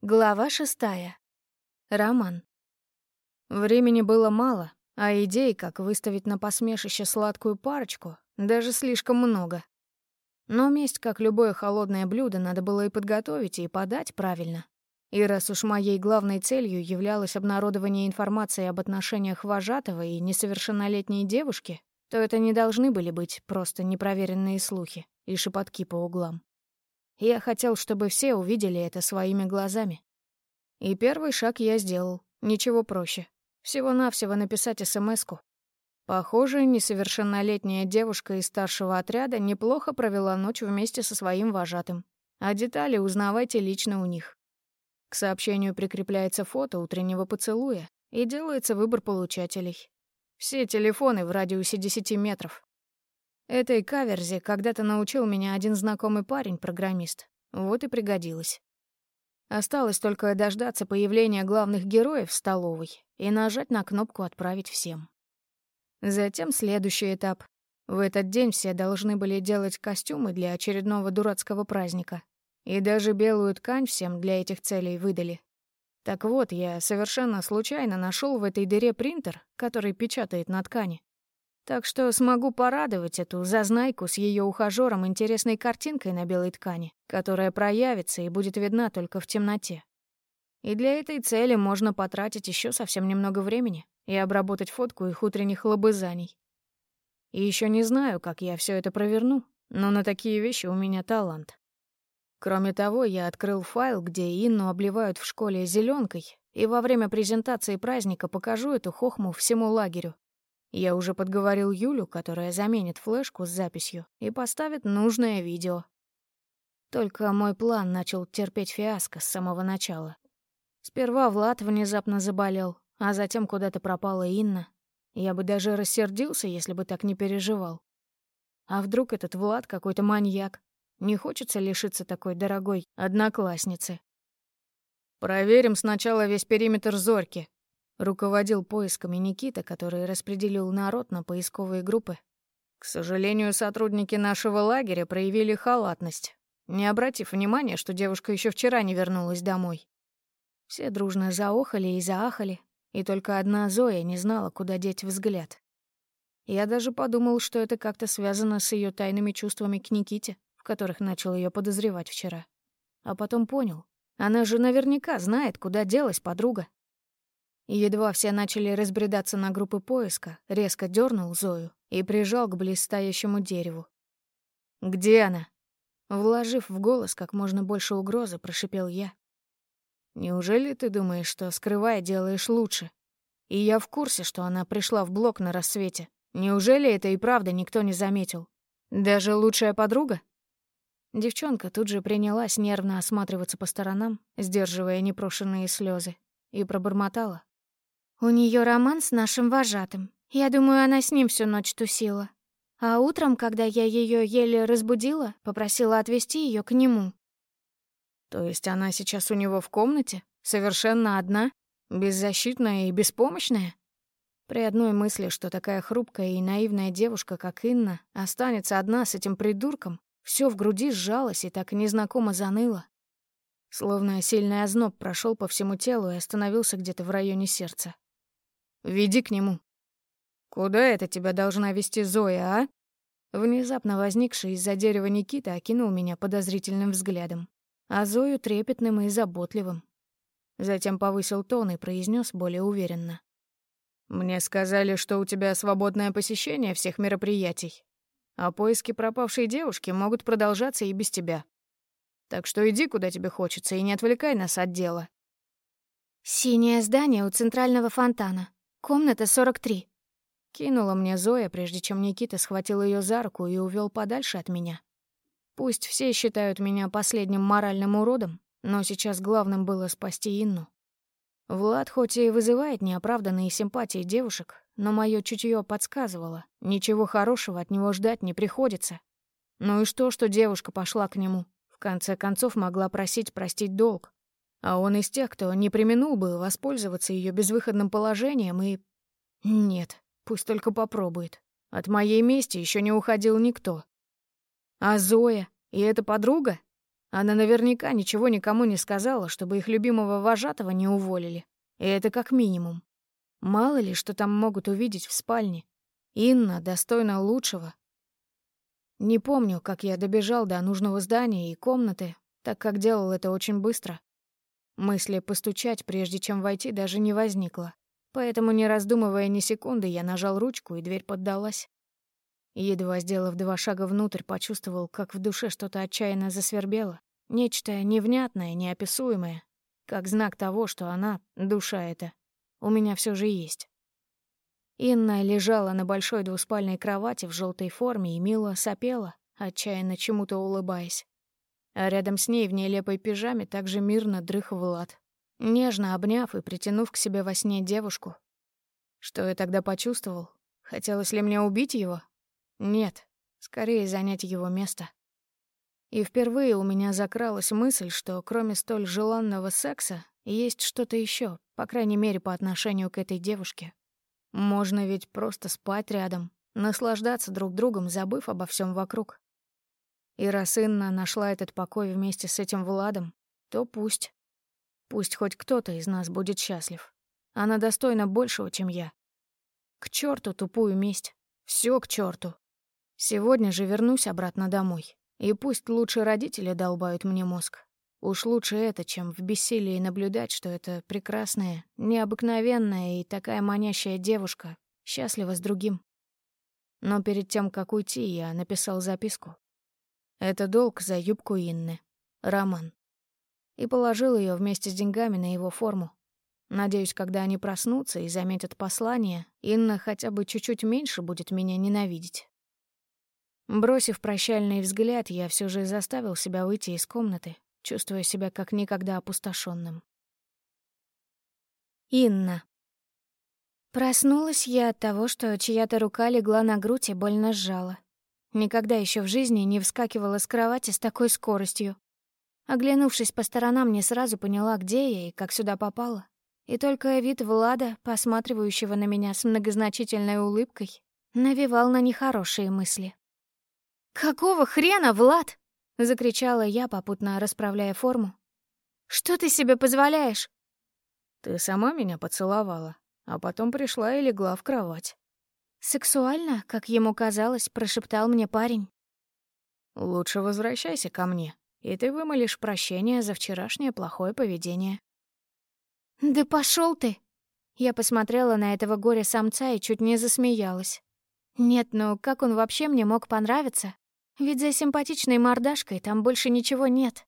Глава шестая. Роман. Времени было мало, а идей, как выставить на посмешище сладкую парочку, даже слишком много. Но месть, как любое холодное блюдо, надо было и подготовить, и подать правильно. И раз уж моей главной целью являлось обнародование информации об отношениях вожатого и несовершеннолетней девушки, то это не должны были быть просто непроверенные слухи и шепотки по углам. Я хотел, чтобы все увидели это своими глазами. И первый шаг я сделал. Ничего проще. Всего-навсего написать СМС-ку. Похоже, несовершеннолетняя девушка из старшего отряда неплохо провела ночь вместе со своим вожатым. А детали узнавайте лично у них. К сообщению прикрепляется фото утреннего поцелуя и делается выбор получателей. Все телефоны в радиусе 10 метров. Этой каверзе когда-то научил меня один знакомый парень-программист. Вот и пригодилось. Осталось только дождаться появления главных героев в столовой и нажать на кнопку «Отправить всем». Затем следующий этап. В этот день все должны были делать костюмы для очередного дурацкого праздника. И даже белую ткань всем для этих целей выдали. Так вот, я совершенно случайно нашел в этой дыре принтер, который печатает на ткани. Так что смогу порадовать эту зазнайку с ее ухажером интересной картинкой на белой ткани, которая проявится и будет видна только в темноте. И для этой цели можно потратить еще совсем немного времени и обработать фотку их утренних лобызаний. И еще не знаю, как я все это проверну, но на такие вещи у меня талант. Кроме того, я открыл файл, где Инну обливают в школе зеленкой, и во время презентации праздника покажу эту хохму всему лагерю, я уже подговорил Юлю, которая заменит флешку с записью и поставит нужное видео. Только мой план начал терпеть фиаско с самого начала. Сперва Влад внезапно заболел, а затем куда-то пропала Инна. Я бы даже рассердился, если бы так не переживал. А вдруг этот Влад какой-то маньяк? Не хочется лишиться такой дорогой одноклассницы. «Проверим сначала весь периметр Зорьки», Руководил поисками Никита, который распределил народ на поисковые группы. К сожалению, сотрудники нашего лагеря проявили халатность, не обратив внимания, что девушка еще вчера не вернулась домой. Все дружно заохали и заахали, и только одна Зоя не знала, куда деть взгляд. Я даже подумал, что это как-то связано с ее тайными чувствами к Никите, в которых начал ее подозревать вчера. А потом понял, она же наверняка знает, куда делась подруга. Едва все начали разбредаться на группы поиска, резко дернул Зою и прижал к близстоящему дереву. «Где она?» Вложив в голос как можно больше угрозы, прошипел я. «Неужели ты думаешь, что, скрывая, делаешь лучше? И я в курсе, что она пришла в блок на рассвете. Неужели это и правда никто не заметил? Даже лучшая подруга?» Девчонка тут же принялась нервно осматриваться по сторонам, сдерживая непрошенные слезы, и пробормотала. У нее роман с нашим вожатым. Я думаю, она с ним всю ночь тусила. А утром, когда я ее еле разбудила, попросила отвезти ее к нему. То есть она сейчас у него в комнате? Совершенно одна? Беззащитная и беспомощная? При одной мысли, что такая хрупкая и наивная девушка, как Инна, останется одна с этим придурком, все в груди сжалось и так незнакомо заныло. Словно сильный озноб прошел по всему телу и остановился где-то в районе сердца. Веди к нему». «Куда это тебя должна вести Зоя, а?» Внезапно возникший из-за дерева Никита окинул меня подозрительным взглядом, а Зою трепетным и заботливым. Затем повысил тон и произнес более уверенно. «Мне сказали, что у тебя свободное посещение всех мероприятий, а поиски пропавшей девушки могут продолжаться и без тебя. Так что иди, куда тебе хочется, и не отвлекай нас от дела». «Синее здание у центрального фонтана», Комната 43. Кинула мне Зоя, прежде чем Никита схватил ее за руку и увел подальше от меня. Пусть все считают меня последним моральным уродом, но сейчас главным было спасти Инну. Влад хоть и вызывает неоправданные симпатии девушек, но мое чутье подсказывало, ничего хорошего от него ждать не приходится. Ну и что, что девушка пошла к нему? В конце концов могла просить простить долг. А он из тех, кто не применул бы воспользоваться ее безвыходным положением и... Нет, пусть только попробует. От моей мести еще не уходил никто. А Зоя? И эта подруга? Она наверняка ничего никому не сказала, чтобы их любимого вожатого не уволили. И это как минимум. Мало ли, что там могут увидеть в спальне. Инна достойна лучшего. Не помню, как я добежал до нужного здания и комнаты, так как делал это очень быстро. Мысли постучать, прежде чем войти, даже не возникло. Поэтому, не раздумывая ни секунды, я нажал ручку, и дверь поддалась. Едва сделав два шага внутрь, почувствовал, как в душе что-то отчаянно засвербело. Нечто невнятное, неописуемое. Как знак того, что она, душа эта, у меня все же есть. Инна лежала на большой двуспальной кровати в желтой форме и мило сопела, отчаянно чему-то улыбаясь. А рядом с ней в нелепой пижаме также мирно дрых Влад, нежно обняв и притянув к себе во сне девушку. Что я тогда почувствовал? Хотелось ли мне убить его? Нет, скорее занять его место. И впервые у меня закралась мысль, что кроме столь желанного секса есть что-то еще, по крайней мере, по отношению к этой девушке. Можно ведь просто спать рядом, наслаждаться друг другом, забыв обо всем вокруг. И раз Инна нашла этот покой вместе с этим Владом, то пусть. Пусть хоть кто-то из нас будет счастлив. Она достойна большего, чем я. К черту тупую месть. Все к черту. Сегодня же вернусь обратно домой. И пусть лучше родители долбают мне мозг. Уж лучше это, чем в бессилии наблюдать, что эта прекрасная, необыкновенная и такая манящая девушка счастлива с другим. Но перед тем, как уйти, я написал записку. Это долг за юбку Инны. Роман. И положил ее вместе с деньгами на его форму. Надеюсь, когда они проснутся и заметят послание, Инна хотя бы чуть-чуть меньше будет меня ненавидеть. Бросив прощальный взгляд, я все же заставил себя выйти из комнаты, чувствуя себя как никогда опустошенным. Инна. Проснулась я от того, что чья-то рука легла на грудь и больно сжала. Никогда еще в жизни не вскакивала с кровати с такой скоростью. Оглянувшись по сторонам, не сразу поняла, где я и как сюда попала. И только вид Влада, посматривающего на меня с многозначительной улыбкой, навевал на нехорошие мысли. «Какого хрена, Влад?» — закричала я, попутно расправляя форму. «Что ты себе позволяешь?» «Ты сама меня поцеловала, а потом пришла и легла в кровать». Сексуально, как ему казалось, прошептал мне парень. «Лучше возвращайся ко мне, и ты вымолишь прощение за вчерашнее плохое поведение». «Да пошел ты!» Я посмотрела на этого горя-самца и чуть не засмеялась. Нет, ну как он вообще мне мог понравиться? Ведь за симпатичной мордашкой там больше ничего нет.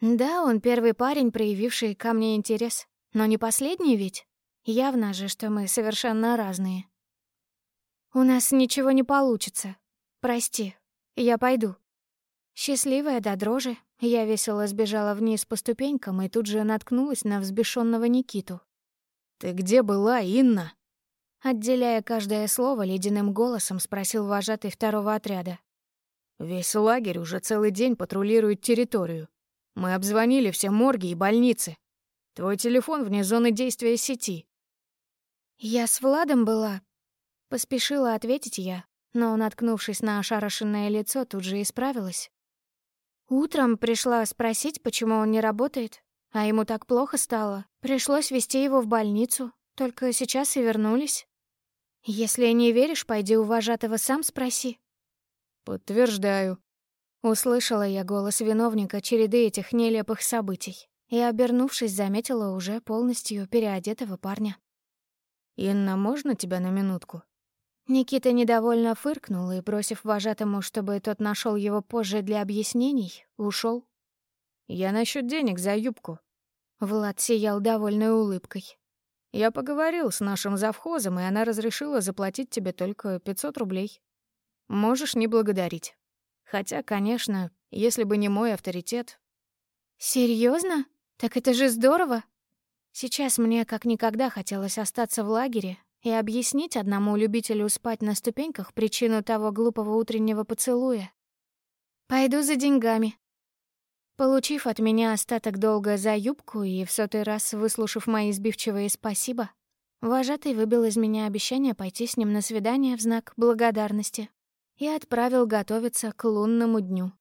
Да, он первый парень, проявивший ко мне интерес. Но не последний ведь. Явно же, что мы совершенно разные. У нас ничего не получится. Прости, я пойду. Счастливая до дрожи, я весело сбежала вниз по ступенькам и тут же наткнулась на взбешенного Никиту. «Ты где была, Инна?» Отделяя каждое слово, ледяным голосом спросил вожатый второго отряда. Весь лагерь уже целый день патрулирует территорию. Мы обзвонили все морги и больницы. Твой телефон вне зоны действия сети. Я с Владом была. Поспешила ответить я, но, наткнувшись на ошарашенное лицо, тут же исправилась. Утром пришла спросить, почему он не работает, а ему так плохо стало. Пришлось везти его в больницу, только сейчас и вернулись. Если не веришь, пойди у вожатого сам спроси. «Подтверждаю». Услышала я голос виновника череды этих нелепых событий и, обернувшись, заметила уже полностью переодетого парня. «Инна, можно тебя на минутку?» Никита недовольно фыркнул и, бросив вожатому, чтобы тот нашел его позже для объяснений, ушел. «Я насчет денег за юбку». Влад сиял довольной улыбкой. «Я поговорил с нашим завхозом, и она разрешила заплатить тебе только 500 рублей». Можешь не благодарить. Хотя, конечно, если бы не мой авторитет... Серьезно? Так это же здорово. Сейчас мне как никогда хотелось остаться в лагере и объяснить одному любителю спать на ступеньках причину того глупого утреннего поцелуя. Пойду за деньгами. Получив от меня остаток долга за юбку и в сотый раз выслушав мои сбивчивые «спасибо», вожатый выбил из меня обещание пойти с ним на свидание в знак благодарности и отправил готовиться к лунному дню.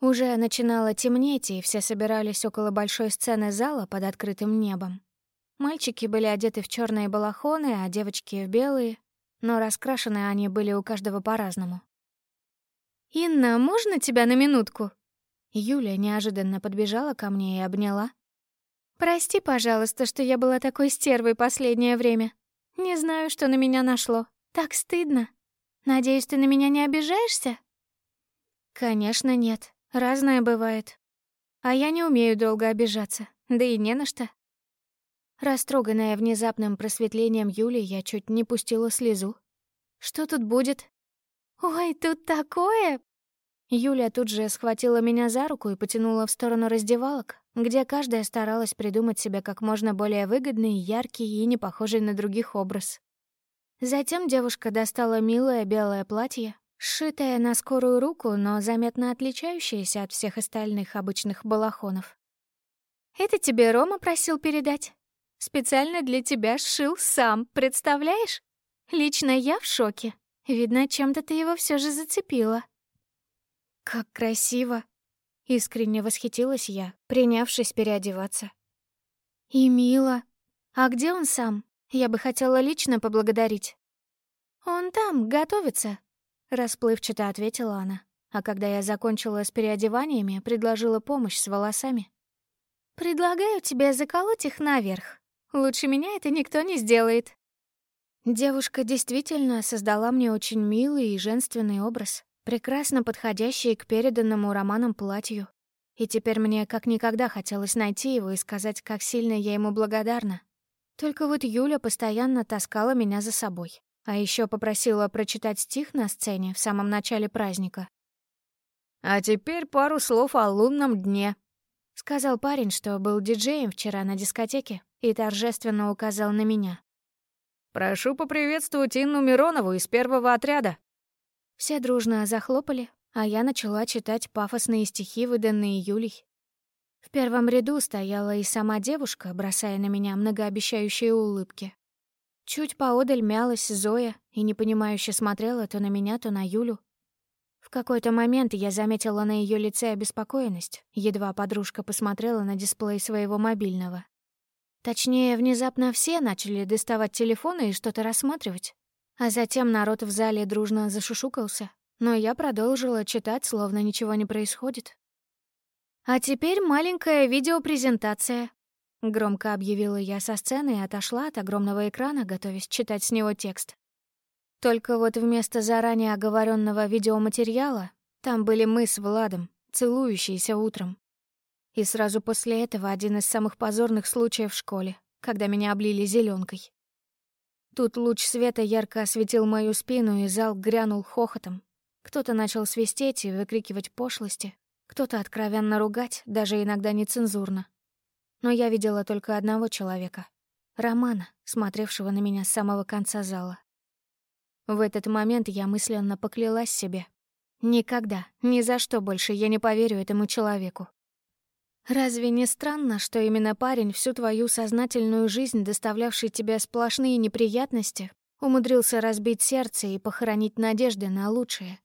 Уже начинало темнеть, и все собирались около большой сцены зала под открытым небом. Мальчики были одеты в черные балахоны, а девочки — в белые, но раскрашены они были у каждого по-разному. «Инна, можно тебя на минутку?» Юля неожиданно подбежала ко мне и обняла. «Прости, пожалуйста, что я была такой стервой последнее время. Не знаю, что на меня нашло. Так стыдно. Надеюсь, ты на меня не обижаешься?» «Конечно, нет. Разное бывает. А я не умею долго обижаться, да и не на что. Растроганная внезапным просветлением Юли, я чуть не пустила слезу. «Что тут будет?» «Ой, тут такое!» Юля тут же схватила меня за руку и потянула в сторону раздевалок, где каждая старалась придумать себе как можно более выгодный, яркий и не похожий на других образ. Затем девушка достала милое белое платье, сшитое на скорую руку, но заметно отличающееся от всех остальных обычных балахонов. «Это тебе Рома просил передать?» Специально для тебя сшил сам, представляешь? Лично я в шоке. Видно, чем-то ты его все же зацепила. Как красиво. Искренне восхитилась я, принявшись переодеваться. И мило. А где он сам? Я бы хотела лично поблагодарить. Он там, готовится. Расплывчато ответила она. А когда я закончила с переодеваниями, предложила помощь с волосами. «Предлагаю тебе заколоть их наверх. Лучше меня это никто не сделает». Девушка действительно создала мне очень милый и женственный образ, прекрасно подходящий к переданному романом платью. И теперь мне как никогда хотелось найти его и сказать, как сильно я ему благодарна. Только вот Юля постоянно таскала меня за собой, а еще попросила прочитать стих на сцене в самом начале праздника. «А теперь пару слов о лунном дне», — сказал парень, что был диджеем вчера на дискотеке и торжественно указал на меня. «Прошу поприветствовать Инну Миронову из первого отряда». Все дружно захлопали, а я начала читать пафосные стихи, выданные Юлей. В первом ряду стояла и сама девушка, бросая на меня многообещающие улыбки. Чуть поодаль мялась Зоя и непонимающе смотрела то на меня, то на Юлю. Какой-то момент я заметила на ее лице обеспокоенность, едва подружка посмотрела на дисплей своего мобильного. Точнее, внезапно все начали доставать телефоны и что-то рассматривать. А затем народ в зале дружно зашушукался, но я продолжила читать, словно ничего не происходит. «А теперь маленькая видеопрезентация», — громко объявила я со сцены и отошла от огромного экрана, готовясь читать с него текст. Только вот вместо заранее оговоренного видеоматериала там были мы с Владом, целующиеся утром. И сразу после этого один из самых позорных случаев в школе, когда меня облили зеленкой. Тут луч света ярко осветил мою спину, и зал грянул хохотом. Кто-то начал свистеть и выкрикивать пошлости, кто-то откровенно ругать, даже иногда нецензурно. Но я видела только одного человека — Романа, смотревшего на меня с самого конца зала. В этот момент я мысленно поклялась себе. Никогда, ни за что больше я не поверю этому человеку. Разве не странно, что именно парень, всю твою сознательную жизнь, доставлявший тебе сплошные неприятности, умудрился разбить сердце и похоронить надежды на лучшее?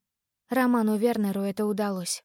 Роману Вернеру это удалось.